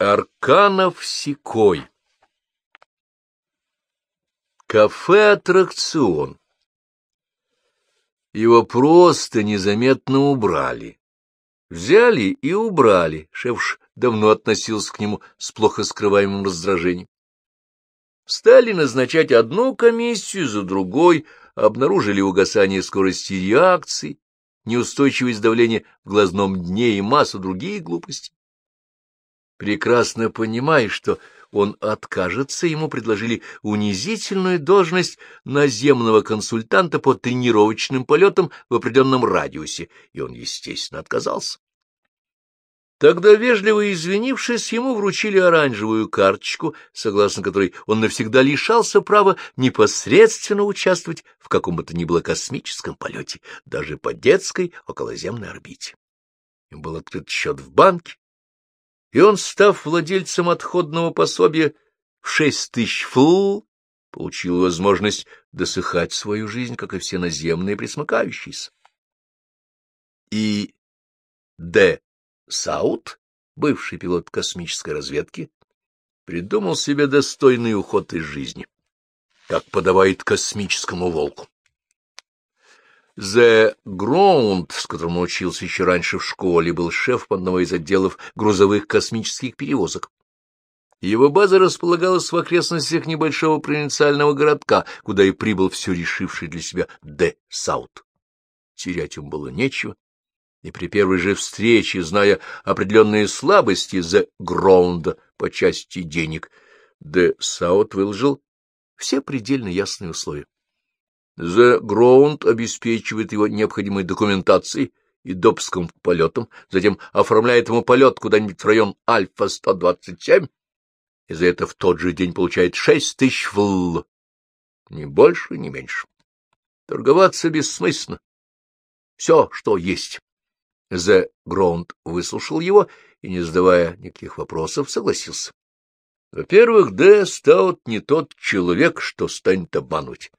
Арканов Сикой Кафе-аттракцион Его просто незаметно убрали. Взяли и убрали. Шеф давно относился к нему с плохо скрываемым раздражением. Стали назначать одну комиссию за другой, обнаружили угасание скорости реакции, неустойчивость давления в глазном дне и массу других глупостей. Прекрасно понимая, что он откажется, ему предложили унизительную должность наземного консультанта по тренировочным полетам в определенном радиусе, и он, естественно, отказался. Тогда, вежливо извинившись, ему вручили оранжевую карточку, согласно которой он навсегда лишался права непосредственно участвовать в каком бы то ни было космическом полете, даже по детской околоземной орбите. Им был открыт счет в банке, и он, став владельцем отходного пособия в шесть тысяч фу, получил возможность досыхать свою жизнь, как и все наземные присмыкающиеся. И Д. Саут, бывший пилот космической разведки, придумал себе достойный уход из жизни, как подавает космическому волку. The Ground, с которым он учился еще раньше в школе, был шефом одного из отделов грузовых космических перевозок. Его база располагалась в окрестностях небольшого провинциального городка, куда и прибыл все решивший для себя Д. Саут. Терять ему было нечего, и при первой же встрече, зная определенные слабости The Ground по части денег, Д. Саут выложил все предельно ясные условия. The Ground обеспечивает его необходимой документацией и допуском к полетам, затем оформляет ему полет куда-нибудь в район Альфа-127, и за это в тот же день получает шесть тысяч фл. Ни больше, ни меньше. Торговаться бессмысленно. Все, что есть. The Ground выслушал его и, не задавая никаких вопросов, согласился. Во-первых, Д. Стаут не тот человек, что станет обманывать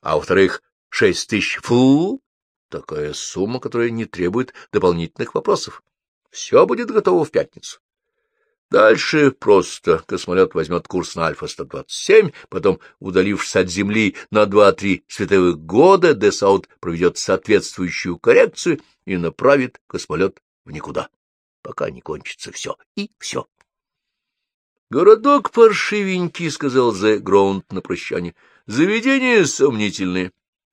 а во-вторых, шесть тысяч фу — такая сумма, которая не требует дополнительных вопросов. Все будет готово в пятницу. Дальше просто космолет возьмет курс на Альфа-127, потом, удалившись от Земли на два-три световых года, Десаут проведет соответствующую коррекцию и направит космолет в никуда, пока не кончится все. И все. — Городок паршивенький, — сказал Зе Гроунд на прощание. Заведение сомнительное.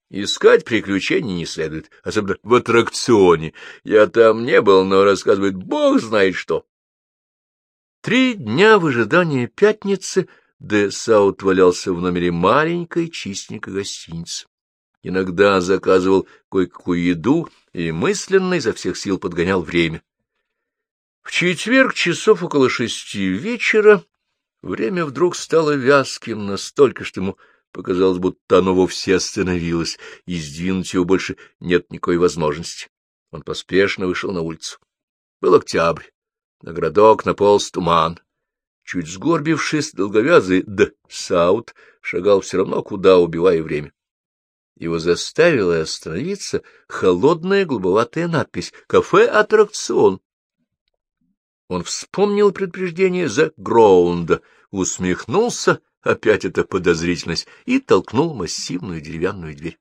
Искать приключений не следует, особенно в аттракционе. Я там не был, но рассказывает бог знает что. Три дня в ожидании пятницы Де Саут валялся в номере маленькой чистенькой гостиницы. Иногда заказывал кое-какую еду и мысленно изо всех сил подгонял время. В четверг часов около шести вечера время вдруг стало вязким настолько, что ему Показалось, будто оно вовсе остановилось, и сдвинуть его больше нет никакой возможности. Он поспешно вышел на улицу. Был октябрь. На городок наполз туман. Чуть сгорбившись, долговязый Д. Саут шагал все равно куда, убивая время. Его заставила остановиться холодная голубоватая надпись «Кафе-аттракцион». Он вспомнил предупреждение за Гроунда, усмехнулся опять эта подозрительность, и толкнул массивную деревянную дверь.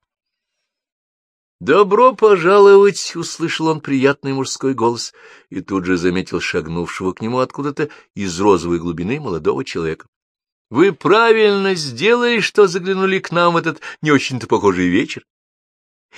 «Добро пожаловать!» — услышал он приятный мужской голос и тут же заметил шагнувшего к нему откуда-то из розовой глубины молодого человека. «Вы правильно сделали, что заглянули к нам в этот не очень-то похожий вечер.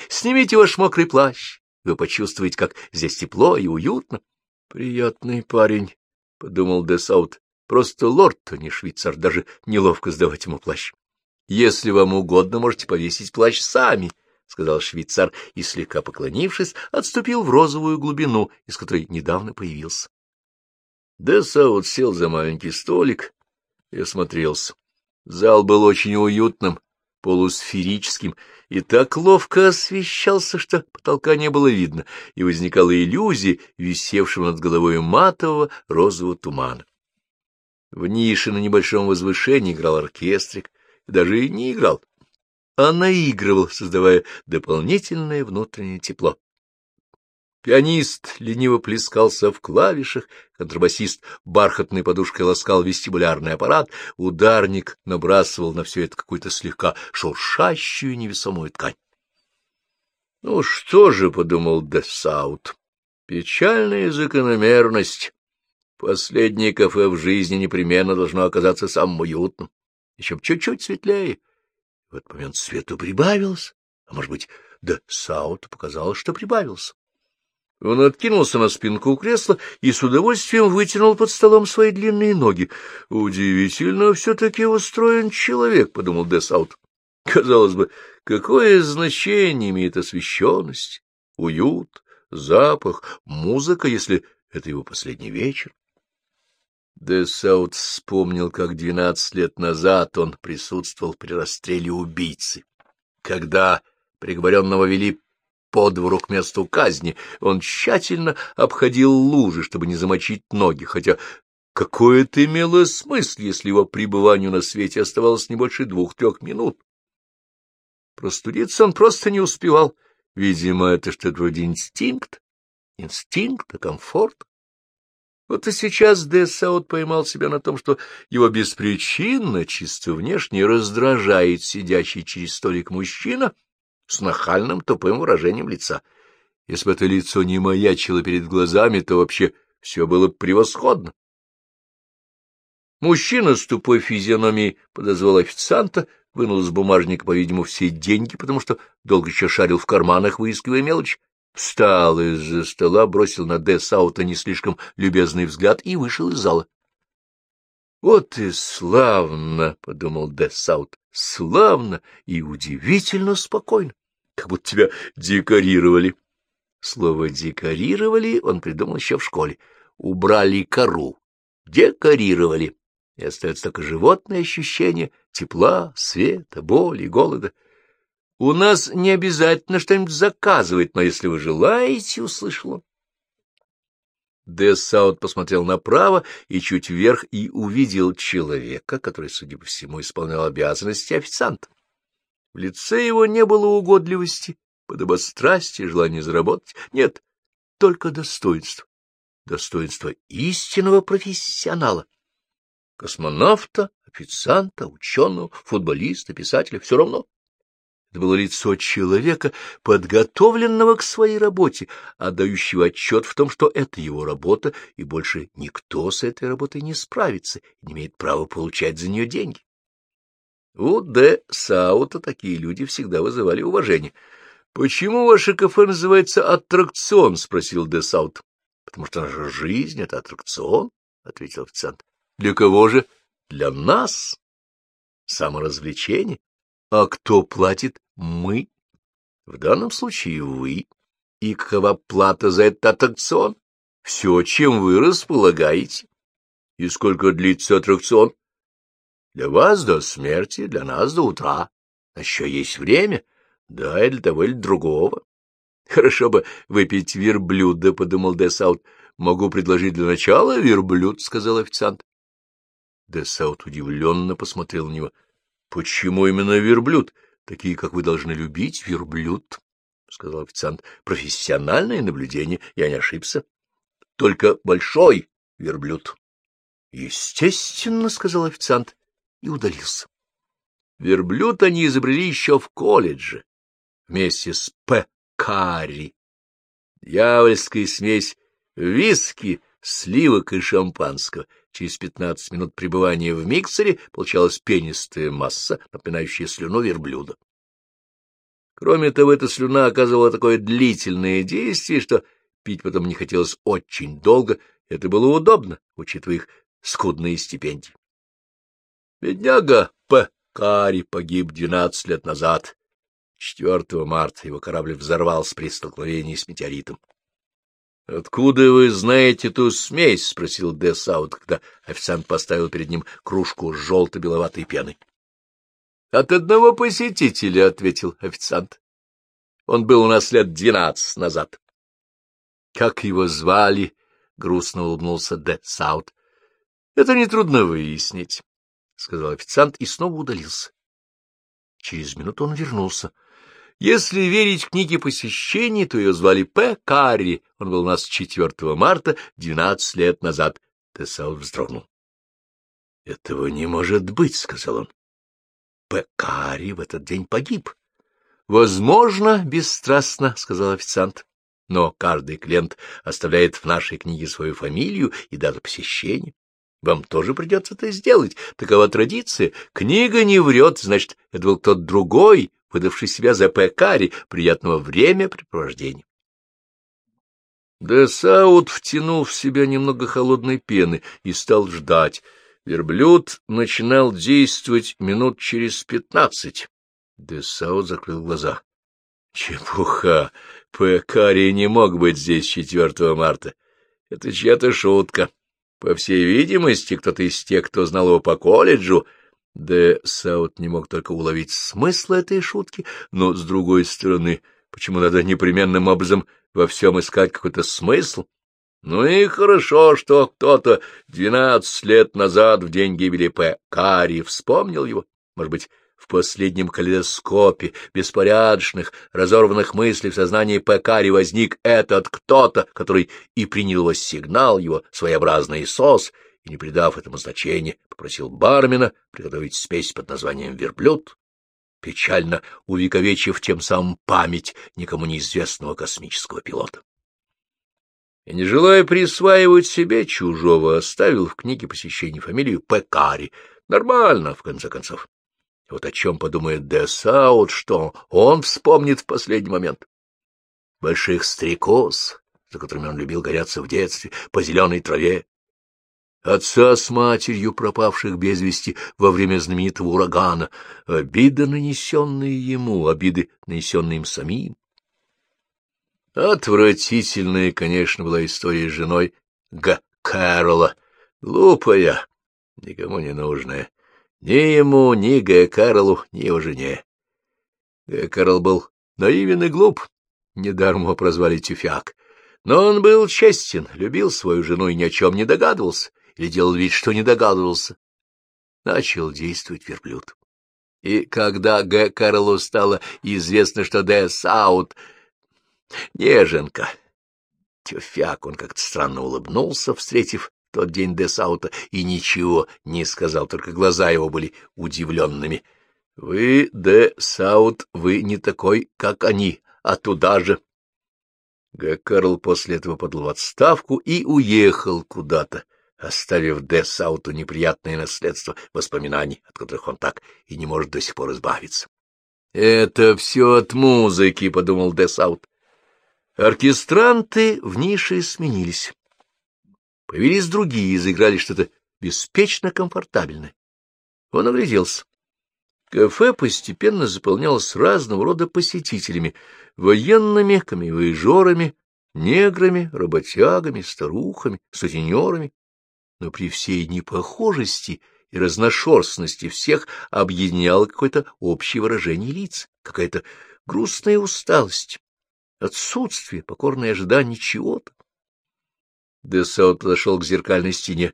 Снимите ваш мокрый плащ, вы почувствуете, как здесь тепло и уютно». «Приятный парень», — подумал Десаут, Просто лорд, а не швейцар, даже неловко сдавать ему плащ. — Если вам угодно, можете повесить плащ сами, — сказал швейцар и, слегка поклонившись, отступил в розовую глубину, из которой недавно появился. Десаут сел за маленький столик и осмотрелся. Зал был очень уютным, полусферическим, и так ловко освещался, что потолка не было видно, и возникала иллюзия висевшего над головой матового розового тумана. В нише на небольшом возвышении играл оркестрик, даже и не играл, а наигрывал, создавая дополнительное внутреннее тепло. Пианист лениво плескался в клавишах, контрабасист бархатной подушкой ласкал вестибулярный аппарат, ударник набрасывал на все это какую-то слегка шуршащую невесомую ткань. — Ну что же, — подумал Десаут, — печальная закономерность. Последнее кафе в жизни непременно должно оказаться самым уютным, еще чуть-чуть светлее. В этот момент свету прибавилось, а может быть, Десауту показалось, что прибавился. Он откинулся на спинку кресла и с удовольствием вытянул под столом свои длинные ноги. «Удивительно все-таки устроен человек», — подумал Десаут. «Казалось бы, какое значение имеет освещенность, уют, запах, музыка, если это его последний вечер?» Десаут вспомнил, как двенадцать лет назад он присутствовал при расстреле убийцы, когда приговоренного вели по двору к месту казни, он тщательно обходил лужи, чтобы не замочить ноги, хотя какое это имело смысл, если его пребыванию на свете оставалось не больше двух-трех минут? Простудиться он просто не успевал. Видимо, это что-то вроде инстинкт, инстинкта, комфорт. Вот и сейчас Дессаут поймал себя на том, что его беспричинно, чисто внешне, раздражает сидящий через столик мужчина — с нахальным тупым выражением лица. Если бы это лицо не маячило перед глазами, то вообще все было превосходно. Мужчина с тупой физиономией подозвал официанта, вынул из бумажника, по-видимому, все деньги, потому что долго еще шарил в карманах, выискивая мелочь, встал из-за стола, бросил на Д. Саута не слишком любезный взгляд и вышел из зала. — Вот и славно, — подумал Д. Саут, — славно и удивительно спокойно, как будто тебя декорировали. Слово «декорировали» он придумал еще в школе. Убрали кору, декорировали, и остается только животное ощущение тепла, света, боли, голода. У нас не обязательно что-нибудь заказывать, но если вы желаете, — услышал он. Дессаут посмотрел направо и чуть вверх и увидел человека, который, судя по всему, исполнял обязанности официанта. В лице его не было угодливости, подобострастия, желания заработать. Нет, только достоинство. Достоинство истинного профессионала. Космонавта, официанта, ученого, футболиста, писателя — все равно. Это было лицо человека, подготовленного к своей работе, отдающего отчет в том, что это его работа, и больше никто с этой работой не справится и не имеет права получать за нее деньги. У Д. Саута такие люди всегда вызывали уважение. — Почему ваше кафе называется «Аттракцион»? — спросил Д. Саут. — Потому что наша жизнь — это аттракцион, — ответил официант. — Для кого же? — Для нас. Саморазвлечение. А кто платит? Мы. В данном случае вы. И какова плата за этот аттракцион? Все, чем вы располагаете. И сколько длится аттракцион? Для вас до смерти, для нас до утра. А еще есть время. Да, и для того, и для другого. Хорошо бы выпить верблюда, — подумал Десаут. Могу предложить для начала верблюд, — сказал официант. Десаут удивленно посмотрел на него. — Почему именно верблюд? — Такие, как вы должны любить, верблюд, — сказал официант. — Профессиональное наблюдение, я не ошибся. — Только большой верблюд. — Естественно, — сказал официант и удалился. Верблюд они изобрели еще в колледже, вместе с П. Карри. Дьявольская смесь виски, сливок и шампанского. Через пятнадцать минут пребывания в миксере получалась пенистая масса, напоминающая слюну верблюда. Кроме того, эта слюна оказывала такое длительное действие, что пить потом не хотелось очень долго, это было удобно, учитывая их скудные стипендии. Бедняга П. Кари погиб двенадцать лет назад. 4 марта его корабль взорвался при столкновении с метеоритом. — Откуда вы знаете ту смесь? — спросил Де Саут, когда официант поставил перед ним кружку с желто-беловатой пеной. — От одного посетителя, — ответил официант. Он был у нас лет двенадцать назад. — Как его звали? — грустно улыбнулся Де Саут. — Это нетрудно выяснить, — сказал официант и снова удалился. Через минуту он вернулся. — Если верить книге посещений, то ее звали П. Карри. Он был у нас 4 марта, 12 лет назад. Десаут вздрогнул. — Этого не может быть, — сказал он. — П. Карри в этот день погиб. — Возможно, бесстрастно, — сказал официант. Но каждый клиент оставляет в нашей книге свою фамилию и дату посещения. Вам тоже придется это сделать. Такова традиция. Книга не врет, значит, это был кто-то другой, выдавший себя за П. Карри. Приятного времяпрепровождения. Десаут втянул в себя немного холодной пены и стал ждать. Верблюд начинал действовать минут через пятнадцать. Десаут закрыл глаза. Чепуха! Пекари не мог быть здесь 4 марта. Это чья-то шутка. По всей видимости, кто-то из тех, кто знал его по колледжу. Де Саут не мог только уловить смысл этой шутки, но, с другой стороны, почему надо непременным образом во всем искать какой-то смысл? Ну и хорошо, что кто-то двенадцать лет назад, в день гибели П. Карри, вспомнил его. Может быть, в последнем калейдоскопе беспорядочных, разорванных мыслей в сознании Пекари возник этот кто-то, который и принял его сигнал, его своеобразный сос, и, не придав этому значения, попросил бармена приготовить спесь под названием «Верблюд», печально увековечив тем самым память никому неизвестного космического пилота. И, не желая присваивать себе чужого, оставил в книге посещений фамилию Пекари. Нормально, в конце концов. Вот о чем подумает Десаут, что он вспомнит в последний момент. Больших стрекоз, за которыми он любил гоняться в детстве, по зеленой траве. Отца с матерью, пропавших без вести во время знаменитого урагана, обиды, нанесенные ему, обиды, нанесенные им самим. Отвратительная, конечно, была история с женой Г. Кэрола, глупая, никому не нужная. Ни ему, ни Г. Карлу, ни его жене. Г. Карл был наивен и глуп, недаром его прозвали Тюфяк. Но он был честен, любил свою жену и ни о чем не догадывался, или делал вид, что не догадывался. Начал действовать верблюд. И когда Г. Карлу стало известно, что Д. Саут — неженка, Тюфяк, он как-то странно улыбнулся, встретив тот день Десаута и ничего не сказал, только глаза его были удивленными. — Вы, Де Саут, вы не такой, как они, а туда же. Г. Карл после этого подал в отставку и уехал куда-то, оставив Де Сауту неприятное наследство воспоминаний, от которых он так и не может до сих пор избавиться. — Это все от музыки, — подумал Де Саут. Оркестранты в нише сменились. Появились другие заиграли что-то беспечно комфортабельное. Он огляделся. Кафе постепенно заполнялось разного рода посетителями, военными, камевоежорами, неграми, работягами, старухами, сутенерами. Но при всей непохожести и разношерстности всех объединяло какое-то общее выражение лиц, какая-то грустная усталость, отсутствие, покорное ожидание чего-то. Десаут подошел к зеркальной стене.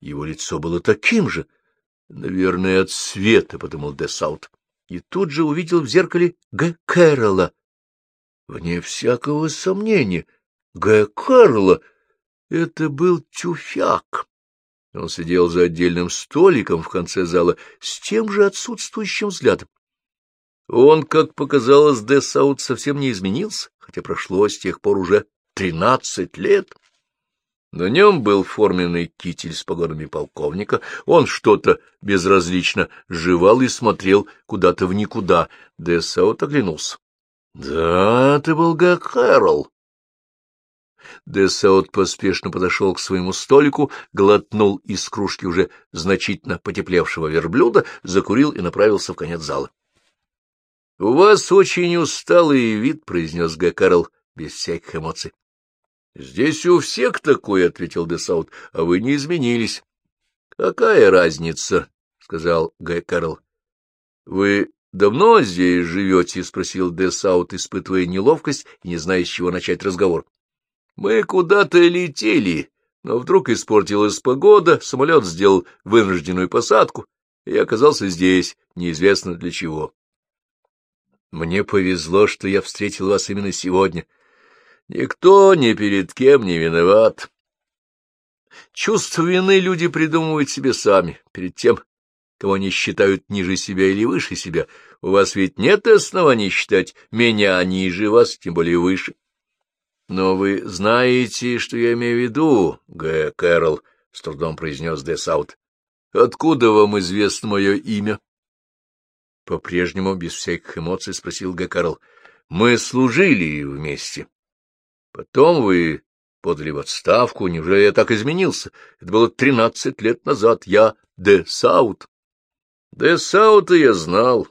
Его лицо было таким же. Наверное, от света, — подумал Десаут. И тут же увидел в зеркале Г. Кэрола. Вне всякого сомнения, Г. Кэрола — это был тюфяк. Он сидел за отдельным столиком в конце зала с тем же отсутствующим взглядом. Он, как показалось, Десаут совсем не изменился, хотя прошло с тех пор уже тринадцать лет. На нем был форменный китель с погонами полковника. Он что-то безразлично жевал и смотрел куда-то в никуда. Десаут оглянулся. — Да, ты был Гак Хэрол. Десаут поспешно подошел к своему столику, глотнул из кружки уже значительно потеплевшего верблюда, закурил и направился в конец зала. — У вас очень усталый вид, — произнес Гакарл без всяких эмоций. — Здесь у всех такой, — ответил Десаут, — а вы не изменились. — Какая разница? — сказал Гай Карл. — Вы давно здесь живете? — спросил Десаут, испытывая неловкость и не зная, с чего начать разговор. — Мы куда-то летели, но вдруг испортилась погода, самолет сделал вынужденную посадку, и оказался здесь, неизвестно для чего. Мне повезло, что я встретил вас именно сегодня. Никто ни перед кем не виноват. Чувство вины люди придумывают себе сами, перед тем, кого они считают ниже себя или выше себя. У вас ведь нет оснований считать меня ниже вас, тем более выше. Но вы знаете, что я имею в виду, Г. Кэрол, — с трудом произнес Десаут. — Откуда вам известно мое имя? По-прежнему, без всяких эмоций, спросил Г. Кэрол. — Мы служили вместе. Потом вы подали в отставку. Неужели я так изменился? Это было тринадцать лет назад. Я Де Саут. Де Саута я знал.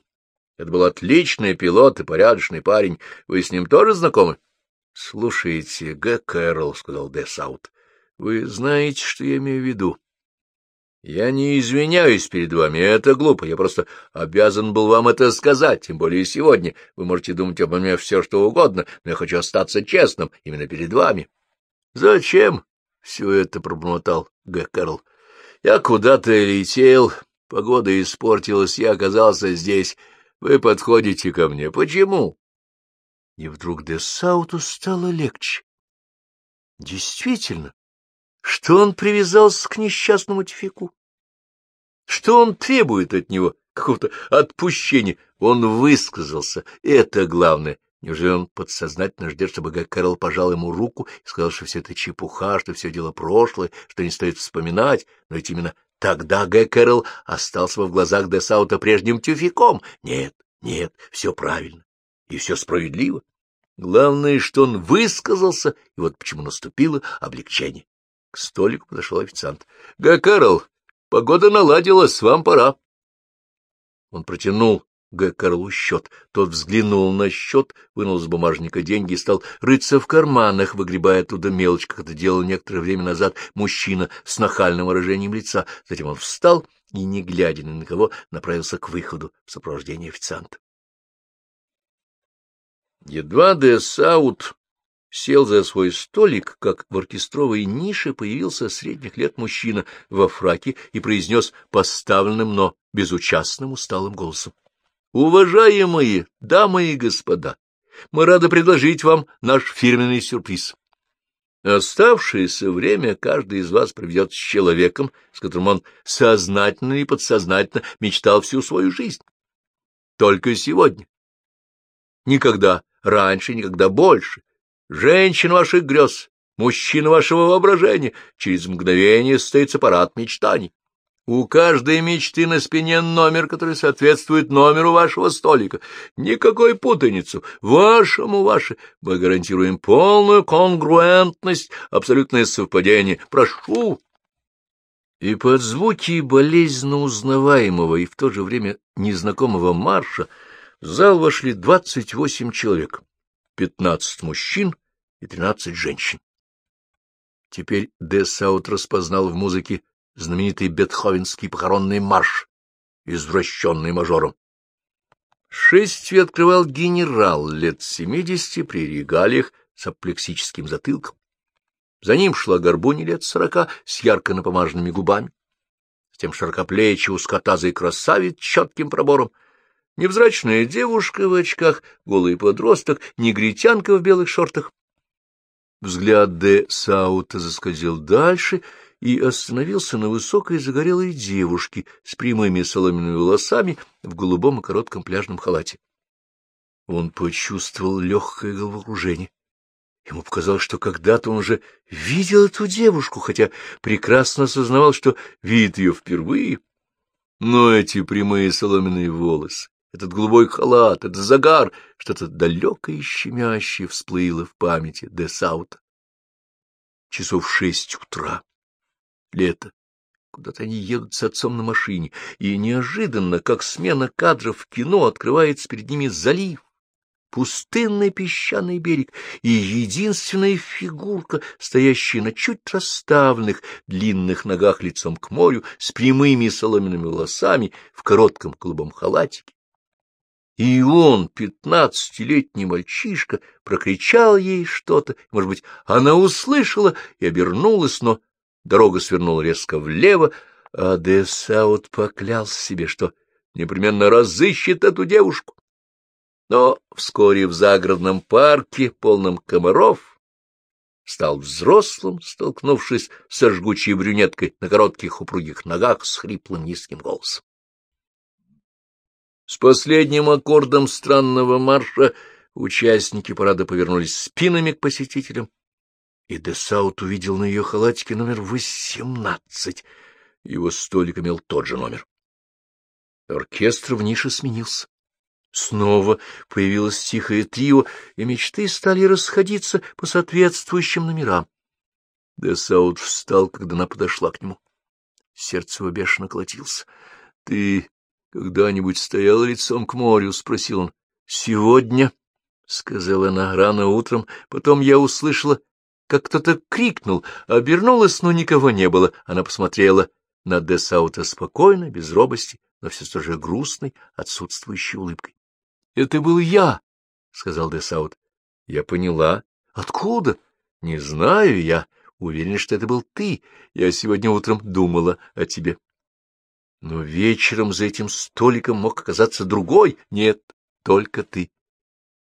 Это был отличный пилот и порядочный парень. Вы с ним тоже знакомы? — Слушайте, Г. Кэрол, — сказал Де Саут, — вы знаете, что я имею в виду. Я не извиняюсь перед вами, это глупо, я просто обязан был вам это сказать, тем более сегодня. Вы можете думать обо мне все, что угодно, но я хочу остаться честным именно перед вами. — Зачем? — все это пробормотал Г. Карл. — Я куда-то летел, погода испортилась, я оказался здесь. Вы подходите ко мне. Почему? И вдруг Десауту стало легче. Действительно, что он привязался к несчастному Тифику? Что он требует от него? Какого-то отпущения. Он высказался. Это главное. Неужели он подсознательно ждет, чтобы Гай Кэрол пожал ему руку и сказал, что все это чепуха, что все дело прошлое, что не стоит вспоминать? Но ведь именно тогда Гай Кэрол остался бы в глазах Десаута прежним тюфиком. Нет, нет, все правильно и все справедливо. Главное, что он высказался, и вот почему наступило облегчение. К столику подошел официант. — Га, погода наладилась, вам пора. Он протянул Г. Карлу счет. Тот взглянул на счет, вынул с бумажника деньги и стал рыться в карманах, выгребая оттуда мелочь, как это делал некоторое время назад мужчина с нахальным выражением лица. Затем он встал и, не глядя ни на кого, направился к выходу в сопровождении официанта. Едва де Саут сел за свой столик, как в оркестровой нише появился средних лет мужчина во фраке и произнес поставленным, но безучастным усталым голосом. — Уважаемые дамы и господа, мы рады предложить вам наш фирменный сюрприз. Оставшееся время каждый из вас проведет с человеком, с которым он сознательно и подсознательно мечтал всю свою жизнь. Только сегодня. Никогда раньше, никогда больше. Женщина ваших грез, мужчина вашего воображения, через мгновение состоится парад мечтаний. У каждой мечты на спине номер, который соответствует номеру вашего столика. Никакой путаницу. Вашему ваше. Мы гарантируем полную конгруентность, абсолютное совпадение. Прошу. И под звуки болезненно узнаваемого и в то же время незнакомого марша в зал вошли двадцать восемь человек, пятнадцать мужчин и тринадцать женщин. Теперь Десаут распознал в музыке знаменитый бетховенский похоронный марш, извращенный мажором. Шествие открывал генерал лет семидесяти при регалиях с аплексическим затылком. За ним шла горбуни лет сорока с ярко напомаженными губами. Затем широкоплечий узкотазый красавец с четким пробором, Невзрачная девушка в очках, голый подросток, негритянка в белых шортах. Взгляд Де Саута заскользил дальше и остановился на высокой загорелой девушке с прямыми соломенными волосами в голубом и коротком пляжном халате. Он почувствовал легкое головокружение. Ему показалось, что когда-то он уже видел эту девушку, хотя прекрасно осознавал, что видит ее впервые. Но эти прямые соломенные волосы, этот голубой халат, этот загар, что-то далекое и щемящее всплыло в памяти де Саута. Часов шесть утра. Лето. Куда-то они едут с отцом на машине, и неожиданно, как смена кадров в кино, открывается перед ними залив, пустынный песчаный берег и единственная фигурка, стоящая на чуть расставленных длинных ногах лицом к морю, с прямыми соломенными волосами, в коротком голубом халатике. И он, пятнадцатилетний мальчишка, прокричал ей что-то, может быть, она услышала и обернулась, но дорога свернула резко влево, а Десаут поклялся себе, что непременно разыщет эту девушку. Но вскоре в загородном парке, полном комаров, стал взрослым, столкнувшись со жгучей брюнеткой на коротких упругих ногах с хриплым низким голосом. С последним аккордом странного марша участники парада повернулись спинами к посетителям, и Десаут увидел на ее халатике номер восемнадцать. Его столик имел тот же номер. Оркестр в нише сменился. Снова появилось тихое трио, и мечты стали расходиться по соответствующим номерам. Десаут встал, когда она подошла к нему. Сердце его бешено колотилось. — Ты когда-нибудь стоял лицом к морю? — спросил он. — Сегодня, — сказала она рано утром. Потом я услышала, как кто-то крикнул, обернулась, но никого не было. Она посмотрела на Десаута спокойно, без робости, но все с той же грустной, отсутствующей улыбкой. — Это был я, — сказал Десаут. — Я поняла. — Откуда? — Не знаю, я уверен, что это был ты. Я сегодня утром думала о тебе. Но вечером за этим столиком мог оказаться другой. Нет, только ты.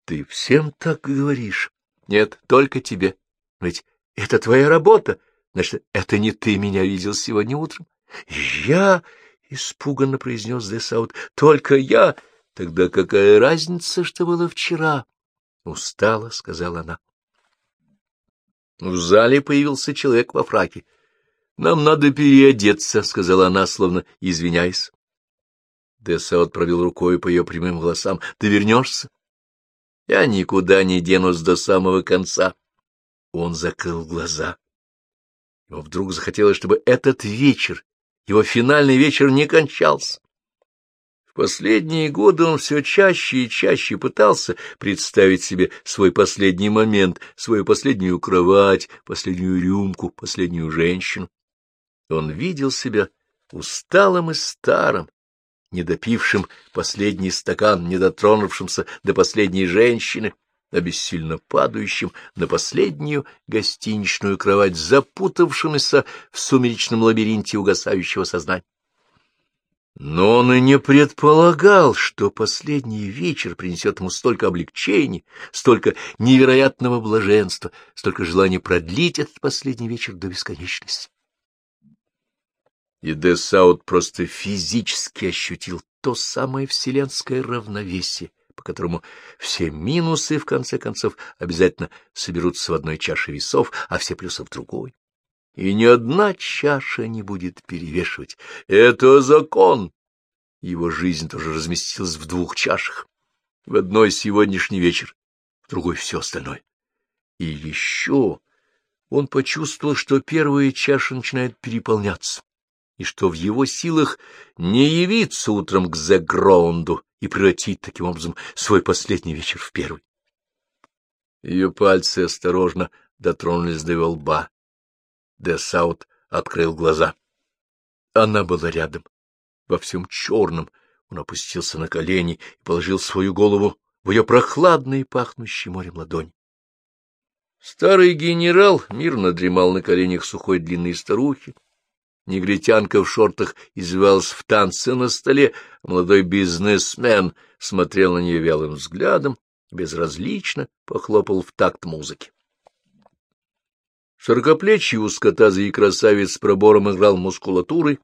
Ты всем так говоришь. Нет, только тебе. Ведь это твоя работа. Значит, это не ты меня видел сегодня утром. Я, — испуганно произнес Десаут, — только я. Тогда какая разница, что было вчера? — Устала, — сказала она. В зале появился человек во фраке. — Нам надо переодеться, — сказала она, словно извиняясь. Десаут провел рукой по ее прямым волосам. — Ты вернешься? — Я никуда не денусь до самого конца. Он закрыл глаза. Ему вдруг захотелось, чтобы этот вечер, его финальный вечер, не кончался. Последние годы он все чаще и чаще пытался представить себе свой последний момент, свою последнюю кровать, последнюю рюмку, последнюю женщину. Он видел себя усталым и старым, недопившим последний стакан, не дотронувшимся до последней женщины, а бессильно падающим на последнюю гостиничную кровать, запутавшимся в сумеречном лабиринте угасающего сознания. Но он и не предполагал, что последний вечер принесет ему столько облегчений, столько невероятного блаженства, столько желания продлить этот последний вечер до бесконечности. И Десаут просто физически ощутил то самое вселенское равновесие, по которому все минусы, в конце концов, обязательно соберутся в одной чаше весов, а все плюсы в другой и ни одна чаша не будет перевешивать. Это закон. Его жизнь тоже разместилась в двух чашах. В одной сегодняшний вечер, в другой все остальное. И еще он почувствовал, что первая чаша начинает переполняться, и что в его силах не явиться утром к Зэграунду и превратить таким образом свой последний вечер в первый. Ее пальцы осторожно дотронулись до его лба, Десаут открыл глаза. Она была рядом, во всем черном. Он опустился на колени и положил свою голову в ее прохладные, пахнущие морем ладони. Старый генерал мирно дремал на коленях сухой длинной старухи. Негритянка в шортах извивалась в танце на столе, а молодой бизнесмен смотрел на нее вялым взглядом, безразлично похлопал в такт музыки. Широкоплечий узкотазый красавец с пробором играл мускулатурой.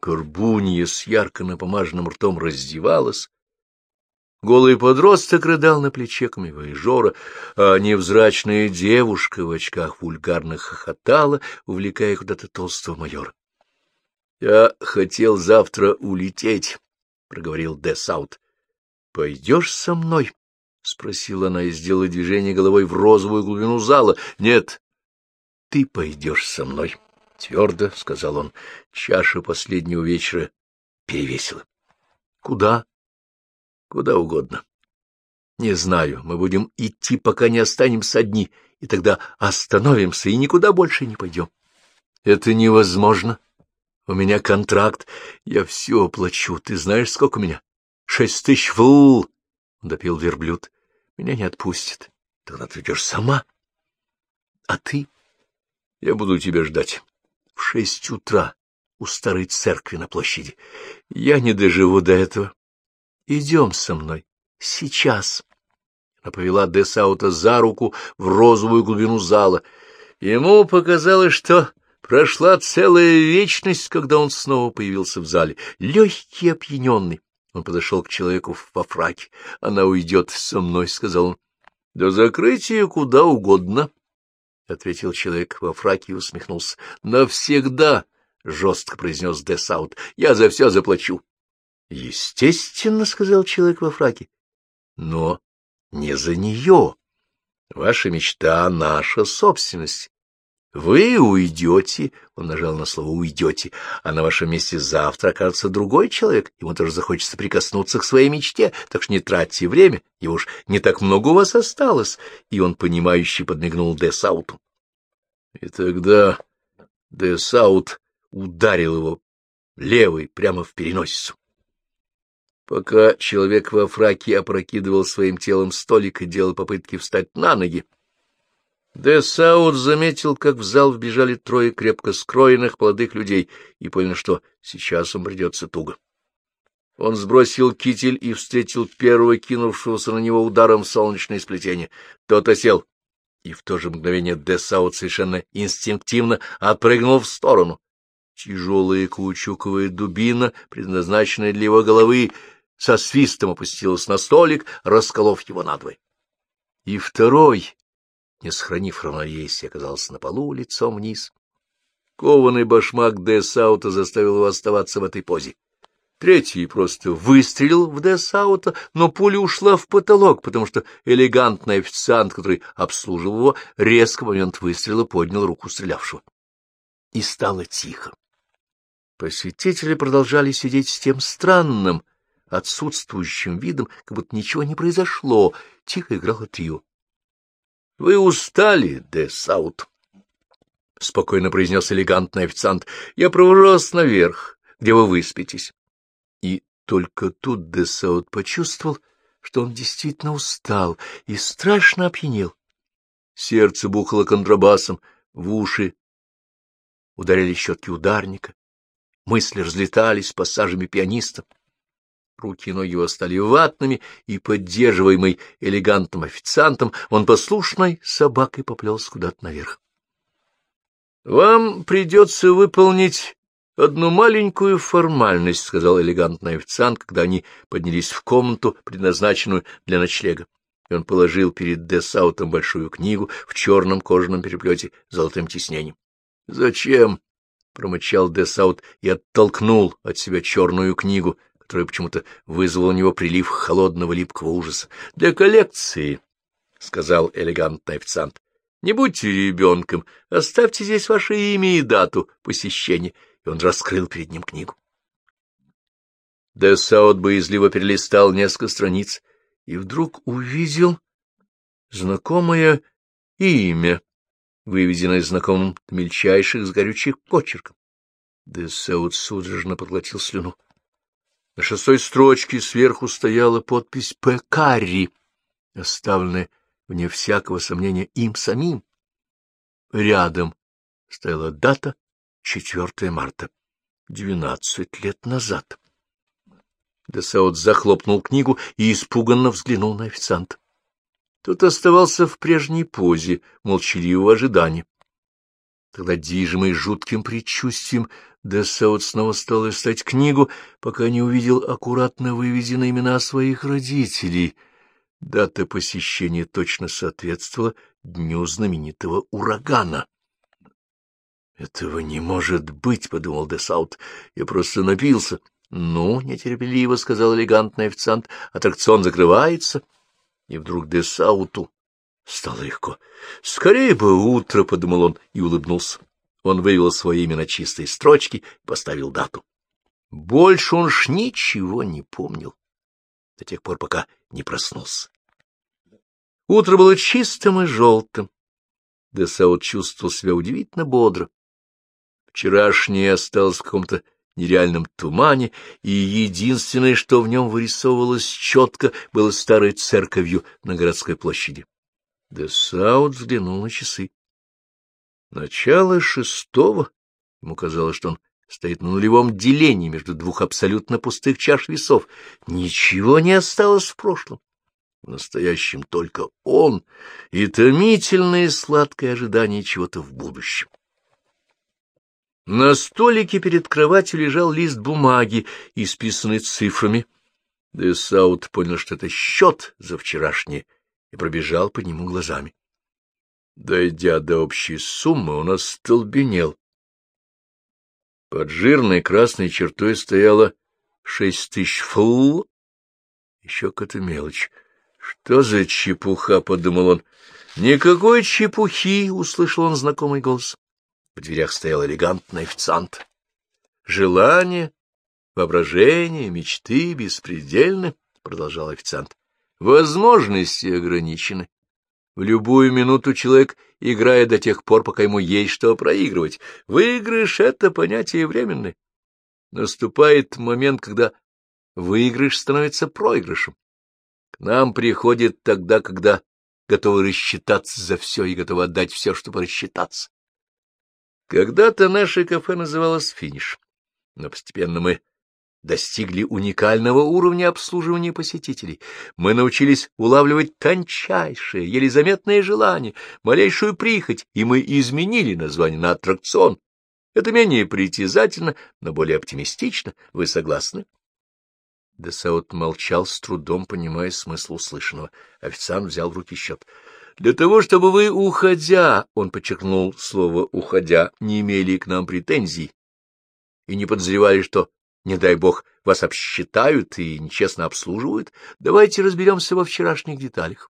Горбунья с ярко напомаженным ртом раздевалась. Голый подросток рыдал на плече камевоежора, а невзрачная девушка в очках вульгарно хохотала, увлекая куда-то толстого майора. — Я хотел завтра улететь, — проговорил Де Саут. — Пойдешь со мной? — спросила она и сделала движение головой в розовую глубину зала. — Нет, ты пойдешь со мной, — твердо сказал он. Чаша последнего вечера перевесила. — Куда? — Куда угодно. — Не знаю, мы будем идти, пока не останемся одни, и тогда остановимся и никуда больше не пойдем. — Это невозможно. У меня контракт, я все оплачу. Ты знаешь, сколько у меня? Шесть тысяч фул. Допил верблюд. Меня не отпустят. Тогда ты идешь сама. А ты? Я буду тебя ждать. В шесть утра у старой церкви на площади. Я не доживу до этого. Идем со мной. сейчас. Она повела Десаута за руку в розовую глубину зала. Ему показалось, что прошла целая вечность, когда он снова появился в зале, легкий опьяненный. Он подошел к человеку во фраке. «Она уйдет со мной», — сказал он. «До закрытия куда угодно», — ответил человек во фраке и усмехнулся. «Навсегда», — жестко произнес Десаут, — «я за все заплачу». «Естественно», — сказал человек во фраке. «Но не за нее. Ваша мечта — наша собственность. Вы уйдете, — он нажал на слово «уйдете», — а на вашем месте завтра окажется другой человек, ему тоже захочется прикоснуться к своей мечте, так что не тратьте время, его уж не так много у вас осталось, и он, понимающе подмигнул Десауту. И тогда Десаут ударил его левой прямо в переносицу. Пока человек во фраке опрокидывал своим телом столик и делал попытки встать на ноги, Де Саут заметил, как в зал вбежали трое крепко скроенных молодых людей, и понял, что сейчас им придется туго. Он сбросил китель и встретил первого кинувшегося на него ударом в солнечное сплетение. Тот осел, и в то же мгновение Де Саут совершенно инстинктивно отпрыгнул в сторону. Тяжелая каучуковая дубина, предназначенная для его головы, со свистом опустилась на столик, расколов его надвое. И второй, не сохранив равновесия, оказался на полу лицом вниз. Кованый башмак Де Саута заставил его оставаться в этой позе. Третий просто выстрелил в Де Саута, но пуля ушла в потолок, потому что элегантный официант, который обслуживал его, резко в момент выстрела поднял руку стрелявшего. И стало тихо. Посетители продолжали сидеть с тем странным, отсутствующим видом, как будто ничего не произошло. Тихо играло трио. — Вы устали, де Саут? — спокойно произнес элегантный официант. — Я провожу вас наверх, где вы выспитесь. И только тут де Саут почувствовал, что он действительно устал и страшно опьянел. Сердце бухало контрабасом, в уши ударили щетки ударника, мысли разлетались пассажами пианиста. Руки и ноги его стали ватными, и, поддерживаемый элегантным официантом, он послушной собакой поплелся куда-то наверх. — Вам придется выполнить одну маленькую формальность, — сказал элегантный официант, когда они поднялись в комнату, предназначенную для ночлега. И он положил перед Десаутом большую книгу в черном кожаном переплете с золотым тиснением. — Зачем? — промычал Десаут и оттолкнул от себя черную книгу, которая почему-то вызвала у него прилив холодного липкого ужаса. — Для коллекции, — сказал элегантный официант. — Не будьте ребенком, оставьте здесь ваше имя и дату посещения. И он раскрыл перед ним книгу. Десаут боязливо перелистал несколько страниц и вдруг увидел знакомое имя, выведенное знакомым мельчайших с горючих почерком. Десаут судорожно проглотил слюну. На шестой строчке сверху стояла подпись «П. Карри», оставленная, вне всякого сомнения, им самим. Рядом стояла дата 4 марта, двенадцать лет назад. Десаут захлопнул книгу и испуганно взглянул на официанта. Тот оставался в прежней позе, молчаливого ожидания. Тогда, движимый жутким предчувствием, Десаут снова стал листать книгу, пока не увидел аккуратно выведенные имена своих родителей. Дата посещения точно соответствовала дню знаменитого урагана. «Этого не может быть», — подумал Десаут. «Я просто напился». «Ну, нетерпеливо», — сказал элегантный официант, — «аттракцион закрывается». И вдруг Десауту стало легко. «Скорее бы утро», — подумал он и улыбнулся. Он вывел свое имя на чистой строчке и поставил дату. Больше он ж ничего не помнил, до тех пор, пока не проснулся. Утро было чистым и желтым. Десаут чувствовал себя удивительно бодро. Вчерашнее осталось в каком-то нереальном тумане, и единственное, что в нем вырисовывалось четко, было старой церковью на городской площади. Десаут взглянул на часы. Начало шестого. Ему казалось, что он стоит на нулевом делении между двух абсолютно пустых чаш весов. Ничего не осталось в прошлом. настоящем только он и томительное сладкое ожидание чего-то в будущем. На столике перед кроватью лежал лист бумаги, исписанный цифрами. Десаут понял, что это счет за вчерашнее, и пробежал по нему глазами. Дойдя до общей суммы, он остолбенел. Под жирной красной чертой стояло шесть тысяч фу. Еще какая-то мелочь. Что за чепуха, — подумал он. Никакой чепухи, — услышал он знакомый голос. В дверях стоял элегантный официант. Желание, воображение, мечты беспредельны, — продолжал официант. Возможности ограничены. В любую минуту человек играет до тех пор, пока ему есть что проигрывать. Выигрыш — это понятие временное. Наступает момент, когда выигрыш становится проигрышем. К нам приходит тогда, когда готовы рассчитаться за все и готовы отдать все, чтобы рассчитаться. Когда-то наше кафе называлось «Финиш», но постепенно мы достигли уникального уровня обслуживания посетителей. Мы научились улавливать тончайшее, еле заметное желание, малейшую прихоть, и мы изменили название на аттракцион. Это менее притязательно, но более оптимистично. Вы согласны? Десаут молчал, с трудом понимая смысл услышанного. Официант взял в руки счет. — Для того, чтобы вы, уходя, — он подчеркнул слово «уходя», — не имели к нам претензий и не подозревали, что, не дай бог, вас обсчитают и нечестно обслуживают, давайте разберемся во вчерашних деталях.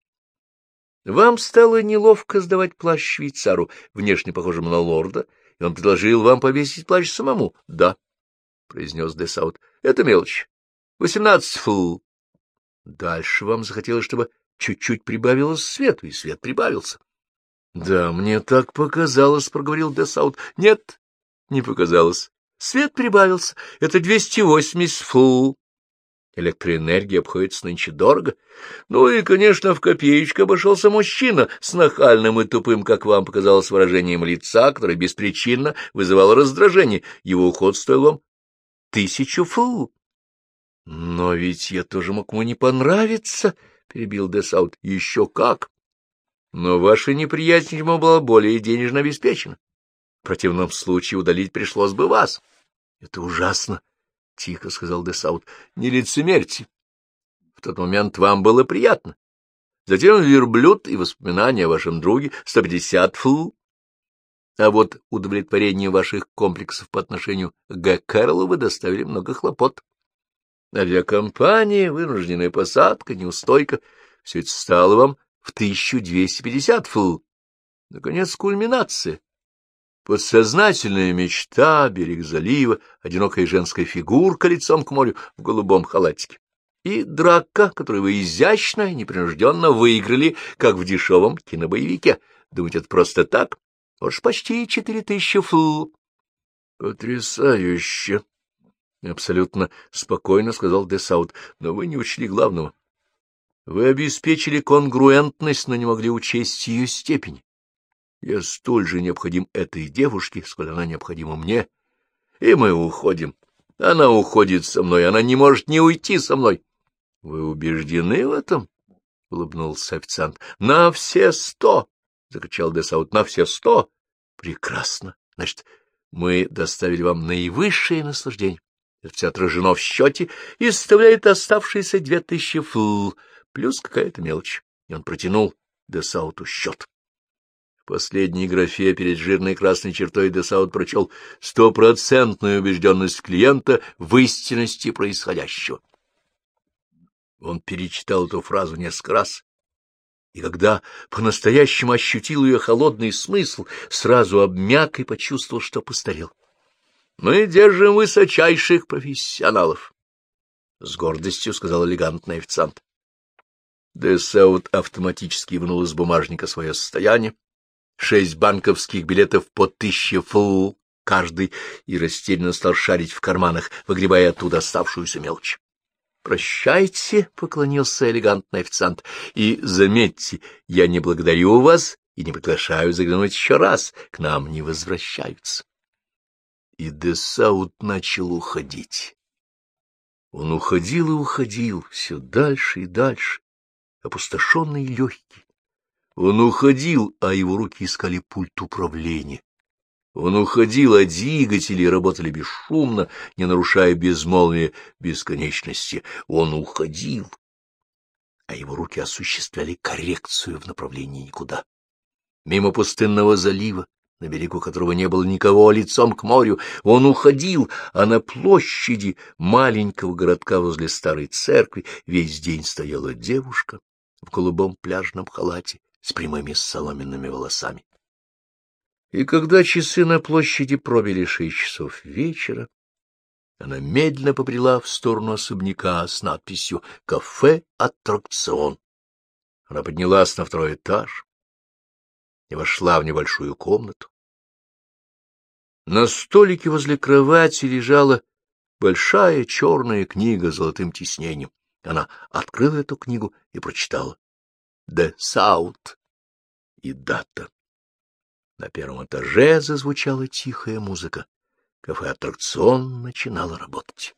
Вам стало неловко сдавать плащ швейцару, внешне похожему на лорда, и он предложил вам повесить плащ самому. — Да, — произнес Десаут, — это мелочь. Восемнадцать фу. Дальше вам захотелось, чтобы чуть-чуть прибавилось свету, и свет прибавился. — Да, мне так показалось, — проговорил Десаут. — Нет, не показалось. Свет прибавился. Это двести восемьдесят фу. Электроэнергия обходится нынче дорого. Ну и, конечно, в копеечку обошелся мужчина с нахальным и тупым, как вам показалось, выражением лица, которое беспричинно вызывало раздражение. Его уход стоил вам тысячу фу. — Но ведь я тоже мог ему не понравиться, — перебил Десаут. — Еще как! Но ваша неприязнь была более денежно обеспечена. В противном случае удалить пришлось бы вас. — Это ужасно, — тихо сказал Десаут. — Не лицемерьте. В тот момент вам было приятно. Затем верблюд и воспоминания о вашем друге — 150 фу. А вот удовлетворение ваших комплексов по отношению к Г. Кэролу вы доставили много хлопот. Авиакомпания, вынужденная посадка, неустойка — все это стало вам в 1250 фу. Наконец, кульминация. Подсознательная мечта, берег залива, одинокая женская фигурка лицом к морю в голубом халатике. И драка, которую вы изящно и непринужденно выиграли, как в дешевом кинобоевике. Думаете, это просто так? Уж почти четыре тысячи фу. Потрясающе! — Абсолютно спокойно сказал Десаут, — но вы не учли главного. Вы обеспечили конгруентность, но не могли учесть ее степень. Я столь же необходим этой девушке, сколь она необходима мне, и мы уходим. Она уходит со мной, она не может не уйти со мной. — Вы убеждены в этом? — улыбнулся официант. — На все сто! — закричал Десаут. — На все сто! — Прекрасно! Значит, мы доставили вам наивысшее наслаждение. Это все отражено в счете и составляет оставшиеся две тысячи фу, плюс какая-то мелочь. И он протянул Десауту счет. Последней графе перед жирной красной чертой Десаут прочел стопроцентную убежденность клиента в истинности происходящего. Он перечитал эту фразу несколько раз, и когда по-настоящему ощутил ее холодный смысл, сразу обмяк и почувствовал, что постарел. Мы держим высочайших профессионалов, — с гордостью сказал элегантный официант. Десаут автоматически вынул из бумажника свое состояние, шесть банковских билетов по тысяче фу каждый, и растерянно стал шарить в карманах, выгребая оттуда оставшуюся мелочь. — Прощайте, — поклонился элегантный официант, — и заметьте, я не благодарю вас и не приглашаю заглянуть еще раз, к нам не возвращаются и Десаут начал уходить. Он уходил и уходил, все дальше и дальше, опустошенный и легкий. Он уходил, а его руки искали пульт управления. Он уходил, а двигатели работали бесшумно, не нарушая безмолвия бесконечности. Он уходил, а его руки осуществляли коррекцию в направлении никуда. Мимо пустынного залива, на берегу которого не было никого, а лицом к морю, он уходил, а на площади маленького городка возле старой церкви весь день стояла девушка в голубом пляжном халате с прямыми соломенными волосами. И когда часы на площади пробили шесть часов вечера, она медленно побрела в сторону особняка с надписью «Кафе-аттракцион». Она поднялась на второй этаж и вошла в небольшую комнату. На столике возле кровати лежала большая черная книга с золотым тиснением. Она открыла эту книгу и прочитала «The South» и дата. На первом этаже зазвучала тихая музыка. Кафе-аттракцион начинало работать.